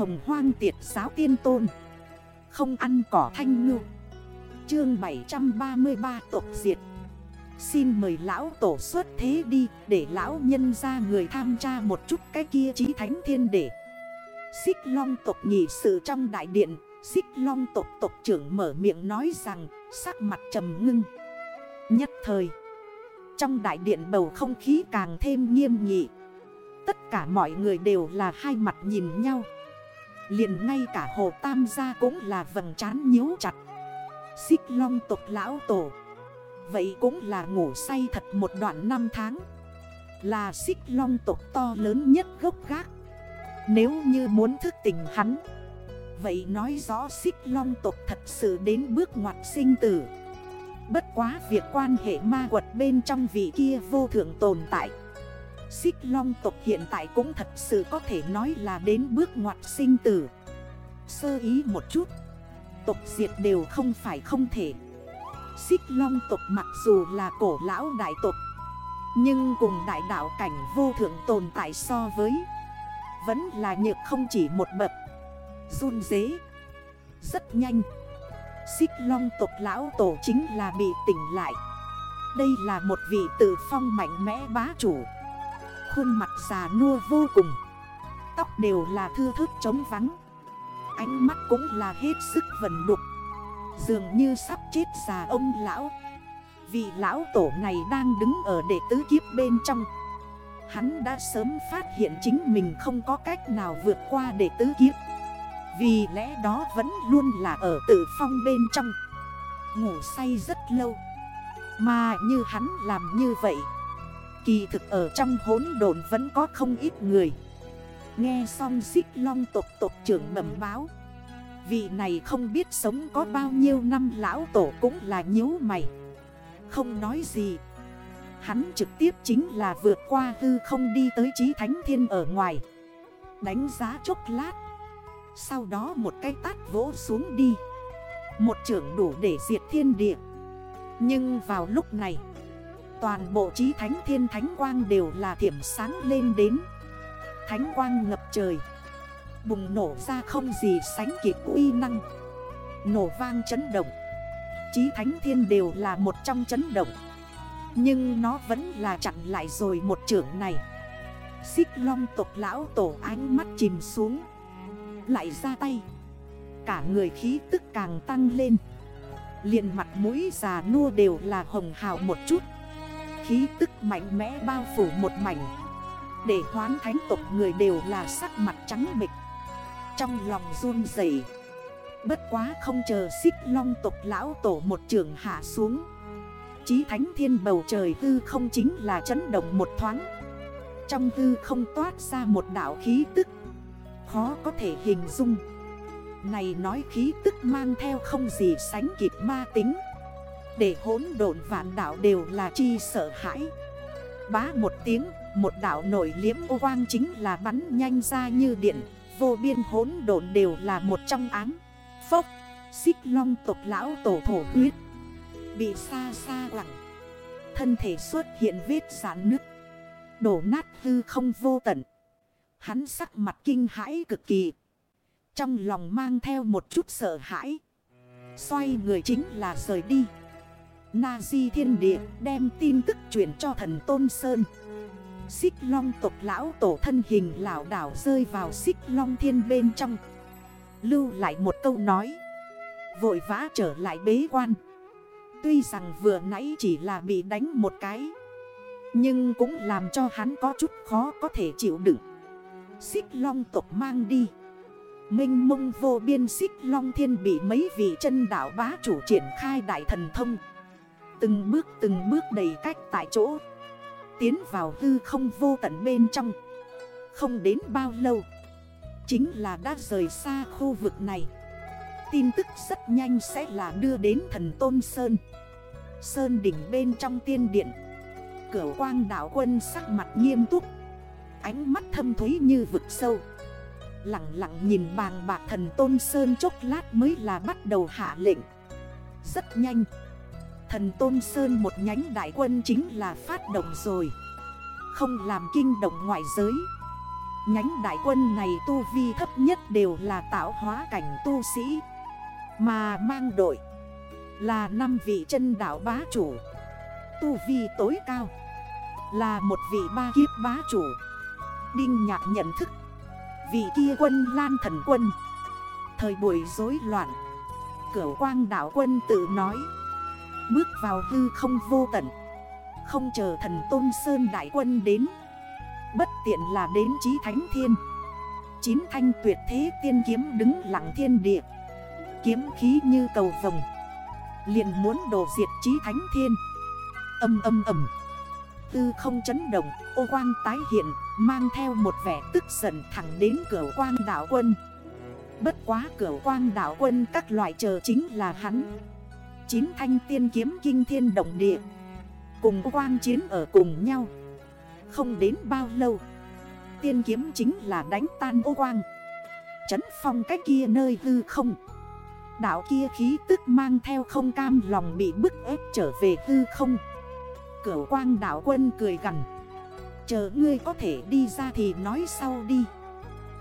hồng hoang tiệt giáo tiên tôn. Không ăn cỏ thanh ngư. Chương 733 tộc diệt. Xin mời lão tổ xuất thế đi, Để lão nhân ra người tham gia một chút cái kia trí thánh thiên để. Xích long tộc nhị sự trong đại điện, Xích long tộc tộc trưởng mở miệng nói rằng, Sắc mặt trầm ngưng. Nhất thời, Trong đại điện bầu không khí càng thêm nghiêm nghị. Tất cả mọi người đều là hai mặt nhìn nhau liền ngay cả hồ tam gia cũng là vầng trán nhíu chặt. Xích long tộc lão tổ, Vậy cũng là ngủ say thật một đoạn năm tháng. Là xích long tộc to lớn nhất gốc gác. Nếu như muốn thức tỉnh hắn, Vậy nói rõ xích long tộc thật sự đến bước ngoặt sinh tử. Bất quá việc quan hệ ma quật bên trong vị kia vô thượng tồn tại Xích long tộc hiện tại cũng thật sự có thể nói là đến bước ngoặt sinh tử. Sơ ý một chút, Tộc diệt đều không phải không thể. Xích long tộc mặc dù là cổ lão đại tộc, Nhưng cùng đại đạo cảnh vô thượng tồn tại so với, Vẫn là nhược không chỉ một bậc. Run dế Rất nhanh. Xích long tộc lão tổ chính là bị tỉnh lại. Đây là một vị tử phong mạnh mẽ bá chủ. Khuôn mặt già nua vô cùng. Tóc đều là thư thức trống vắng. Ánh mắt cũng là hết sức vần đục. Dường như sắp chết già ông lão. Vị lão tổ này đang đứng ở đệ tứ kiếp bên trong. Hắn đã sớm phát hiện chính mình không có cách nào vượt qua đệ tứ kiếp. Vì lẽ đó vẫn luôn là ở tử phong bên trong. Ngủ say rất lâu. Mà như hắn làm như vậy Kỳ thực ở trong hốn đồn vẫn có không ít người. Nghe xong xích long tộc tộc trưởng bẩm báo. Vị này không biết sống có bao nhiêu năm lão tổ cũng là nhíu mày. Không nói gì. Hắn trực tiếp chính là vượt qua hư không đi tới trí thánh thiên ở ngoài. Đánh giá chốc lát. Sau đó một cái tát vỗ xuống đi. Một trưởng đủ để diệt thiên địa. Nhưng vào lúc này Toàn bộ trí thánh thiên thánh quang đều là thiểm sáng lên đến. Thánh quang ngập trời. Bùng nổ ra không gì sánh kịp uy năng. Nổ vang chấn động. Chí thánh thiên đều là một trong chấn động. Nhưng nó vẫn là chặn lại rồi một trưởng này. Xích long tộc lão tổ ánh mắt chìm xuống. Lại ra tay. Cả người khí tức càng tăng lên. Liền mặt mũi già nua đều là hồng hào một chút. Khí tức mạnh mẽ bao phủ một mảnh. Để hoán thánh tộc người đều là sắc mặt trắng mịch trong lòng run dậy Bất quá không chờ xích long tộc lão tổ một trường hạ xuống. Chí thánh thiên bầu trời hư không chính là chấn động một thoáng. Trong hư không toát ra một đảo khí tức. Khó có thể hình dung. Này nói khí tức mang theo không gì sánh kịp ma tính. Để hỗn độn vạn đảo đều là chi sợ hãi. Bá một tiếng, một đảo nổi liếm ô quang chính là bắn nhanh ra như điện. Vô biên hỗn độn đều là một trong ám. Phốc, xích long tộc lão tổ thổ huyết. Bị xa xa lặng. Thân thể xuất hiện vết giãn nứt. Đổ nát hư không vô tận. Hắn sắc mặt kinh hãi cực kỳ. Trong lòng mang theo một chút sợ hãi. Xoay người chính là rời đi. Na Di Thiên Địa đem tin tức chuyển cho thần Tôn Sơn. Xích long tộc lão tổ thân hình lão đảo rơi vào xích long thiên bên trong. Lưu lại một câu nói. Vội vã trở lại bế quan. Tuy rằng vừa nãy chỉ là bị đánh một cái, Nhưng cũng làm cho hắn có chút khó có thể chịu đựng. Xích long tộc mang đi. Minh mông vô biên xích long thiên bị mấy vị chân đảo bá chủ triển khai đại thần thông. Từng bước từng bước đầy cách tại chỗ. Tiến vào hư không vô tận bên trong. Không đến bao lâu, Chính là đã rời xa khu vực này. Tin tức rất nhanh sẽ là đưa đến thần Tôn Sơn. Sơn đỉnh bên trong tiên điện. Cửu quang đảo quân sắc mặt nghiêm túc. Ánh mắt thâm thúy như vực sâu. Lặng lặng nhìn bàng bạc thần Tôn Sơn chốc lát mới là bắt đầu hạ lệnh. Rất nhanh Thần Tôn Sơn một nhánh đại quân chính là phát động rồi. Không làm kinh động ngoại giới. Nhánh đại quân này tu vi thấp nhất đều là tạo hóa cảnh tu sĩ. Mà mang đội là năm vị chân đảo bá chủ. Tu vi tối cao Là một vị ba kiếp bá chủ. Đinh nhạc nhận thức, Vị kia quân lan thần quân. Thời buổi rối loạn, Cửu quang đảo quân tự nói Bước vào hư không vô tận. Không chờ thần Tôn Sơn đại quân đến. Bất tiện là đến chí thánh thiên. Chín thanh tuyệt thế tiên kiếm đứng lặng thiên địa. Kiếm khí như cầu vồng. Liền muốn đổ diệt chí thánh thiên. Âm âm ầm. Tư không chấn động, Ô quang tái hiện, Mang theo một vẻ tức giận thẳng đến cửa quang đảo quân. Bất quá cửa quang đảo quân các loại chờ chính là hắn. Chín thanh tiên kiếm kinh thiên động địa. Cùng quang chiến ở cùng nhau. Không đến bao lâu, Tiên kiếm chính là đánh tan ô quang. Chấn phong cách kia nơi hư không. Đạo kia khí tức mang theo không cam lòng bị bức ép trở về hư không. Cửu quang đảo quân cười gần Chờ ngươi có thể đi ra thì nói sau đi.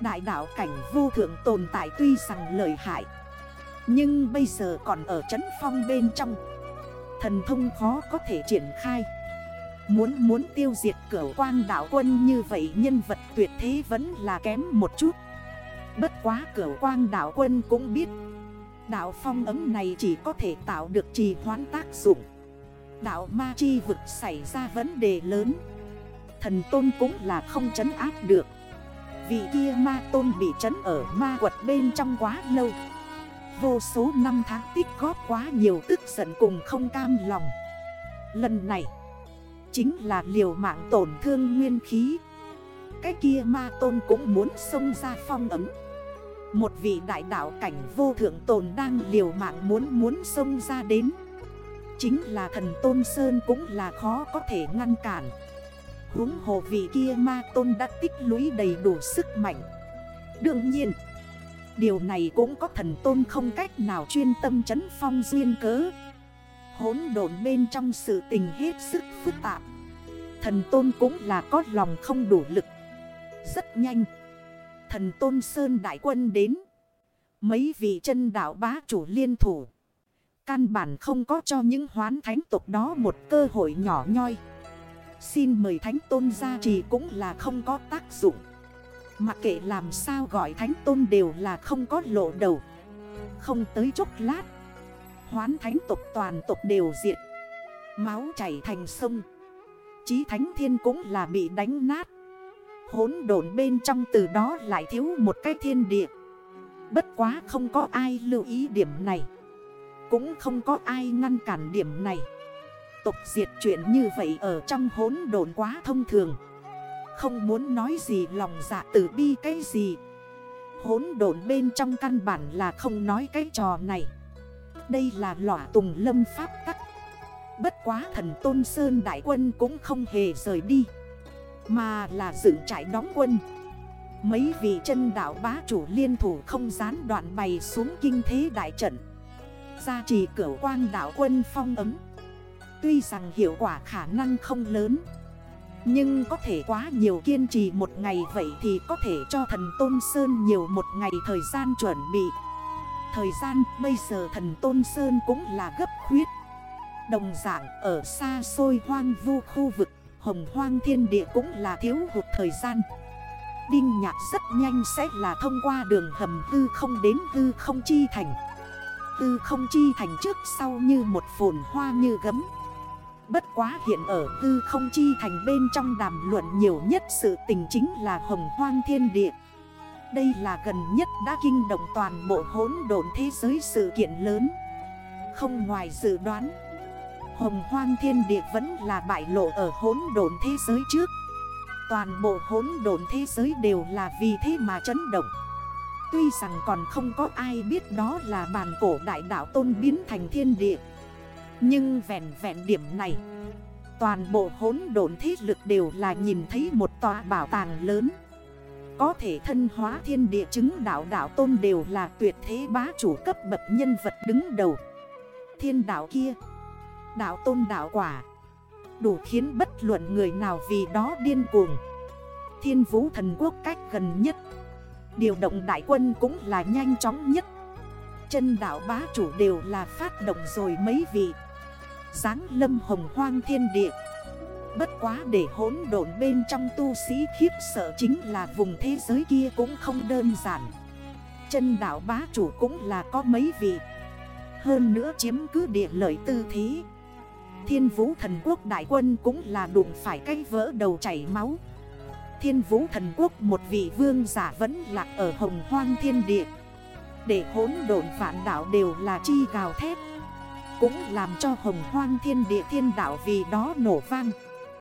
Đại đảo cảnh vô thượng tồn tại tuy rằng lợi hại nhưng bây giờ còn ở chấn phong bên trong. Thần thông khó có thể triển khai. Muốn muốn tiêu diệt cửa quang đảo quân như vậy, nhân vật tuyệt thế vẫn là kém một chút. Bất quá cửa quang đảo quân cũng biết, Đạo phong ấm này chỉ có thể tạo được trì hoãn tác dụng. Đạo ma chi vực xảy ra vấn đề lớn. Thần tôn cũng là không chấn áp được. Vị kia ma tôn bị chấn ở ma quật bên trong quá lâu. Vô số năm tháng tích góp quá nhiều tức giận cùng không cam lòng. Lần này, Chính là liều mạng tổn thương nguyên khí. Cái kia ma tôn cũng muốn xông ra phong ấm. Một vị đại đạo cảnh vô thượng tồn đang liều mạng muốn muốn xông ra đến. Chính là thần Tôn Sơn cũng là khó có thể ngăn cản. Húng hồ vị kia ma tôn đã tích lũy đầy đủ sức mạnh. Đương nhiên Điều này cũng có thần tôn không cách nào chuyên tâm chấn phong duyên cớ Hốn độn bên trong sự tình hết sức phức tạp Thần tôn cũng là có lòng không đủ lực Rất nhanh Thần Tôn Sơn đại quân đến. Mấy vị chân đảo bá chủ liên thủ. Căn bản không có cho những hoán thánh tục đó một cơ hội nhỏ nhoi. Xin mời thánh tôn ra chỉ cũng là không có tác dụng. Mặc kệ làm sao gọi thánh tôn đều là không có lộ đầu. Không tới chốc lát. Hoán thánh tục toàn tục đều diệt. Máu chảy thành sông. Chí thánh thiên cũng là bị đánh nát hốn đồn bên trong từ đó lại thiếu một cái thiên địa Bất quá không có ai lưu ý điểm này Cũng không có ai ngăn cản điểm này Tục diệt chuyện như vậy ở trong hốn đồn quá thông thường không muốn nói gì lòng dạ tử bi cái gì. Hốn độn bên trong căn bản là không nói cái trò này. Đây là lỏa tùng lâm pháp tắc. Bất quá thần Tôn Sơn Đại quân cũng không hề rời đi, mà là dựng trại đóng quân. Mấy vị chân đảo bá chủ liên thủ không gián đoạn bày xuống kinh thế đại trận. Gia trì cửa quang đảo quân phong ấm. Tuy rằng hiệu quả khả năng không lớn nhưng có thể quá nhiều kiên trì một ngày vậy thì có thể cho thần Tôn Sơn nhiều một ngày thời gian chuẩn bị. Thời gian bây giờ thần Tôn Sơn cũng là gấp khuyết. Đồng dạng ở xa xôi hoang vu khu vực, hồng hoang thiên địa cũng là thiếu hụt thời gian. Đinh nhạc rất nhanh sẽ là thông qua đường hầm hư không đến hư không chi thành. Hư không chi thành trước sau như một phồn hoa như gấm. Bất quá hiện ở hư không chi thành bên trong đàm luận nhiều nhất sự tình chính là hồng hoang thiên địa. Đây là gần nhất đã kinh động toàn bộ hỗn độn thế giới sự kiện lớn. Không ngoài dự đoán, Hồng hoang thiên địa vẫn là bại lộ ở hỗn độn thế giới trước. Toàn bộ hỗn độn thế giới đều là vì thế mà chấn động. Tuy rằng còn không có ai biết đó là bàn cổ đại đạo tôn biến thành thiên địa nhưng vẹn vẹn điểm này, Toàn bộ hốn độn thế lực đều là nhìn thấy một tòa bảo tàng lớn. Có thể thân hóa thiên địa chứng đạo đạo tôn đều là tuyệt thế bá chủ cấp bậc nhân vật đứng đầu. Thiên đạo kia, Đạo tôn đạo quả, Đủ khiến bất luận người nào vì đó điên cuồng. Thiên vũ thần quốc cách gần nhất, Điều động đại quân cũng là nhanh chóng nhất. Chân đảo bá chủ đều là phát động rồi mấy vị. Giáng lâm hồng hoang thiên địa. Bất quá để hỗn độn bên trong tu sĩ khiếp sợ chính là vùng thế giới kia cũng không đơn giản. Chân đảo bá chủ cũng là có mấy vị. Hơn nữa chiếm cứ địa lợi tư thế. Thiên vũ thần quốc đại quân cũng là đụng phải cây vỡ đầu chảy máu. Thiên vũ thần quốc một vị vương giả vẫn lạc ở hồng hoang thiên địa. Để hỗn độn phản đảo đều là chi gào thét. Cũng làm cho hồng hoang thiên địa thiên đảo vì đó nổ vang.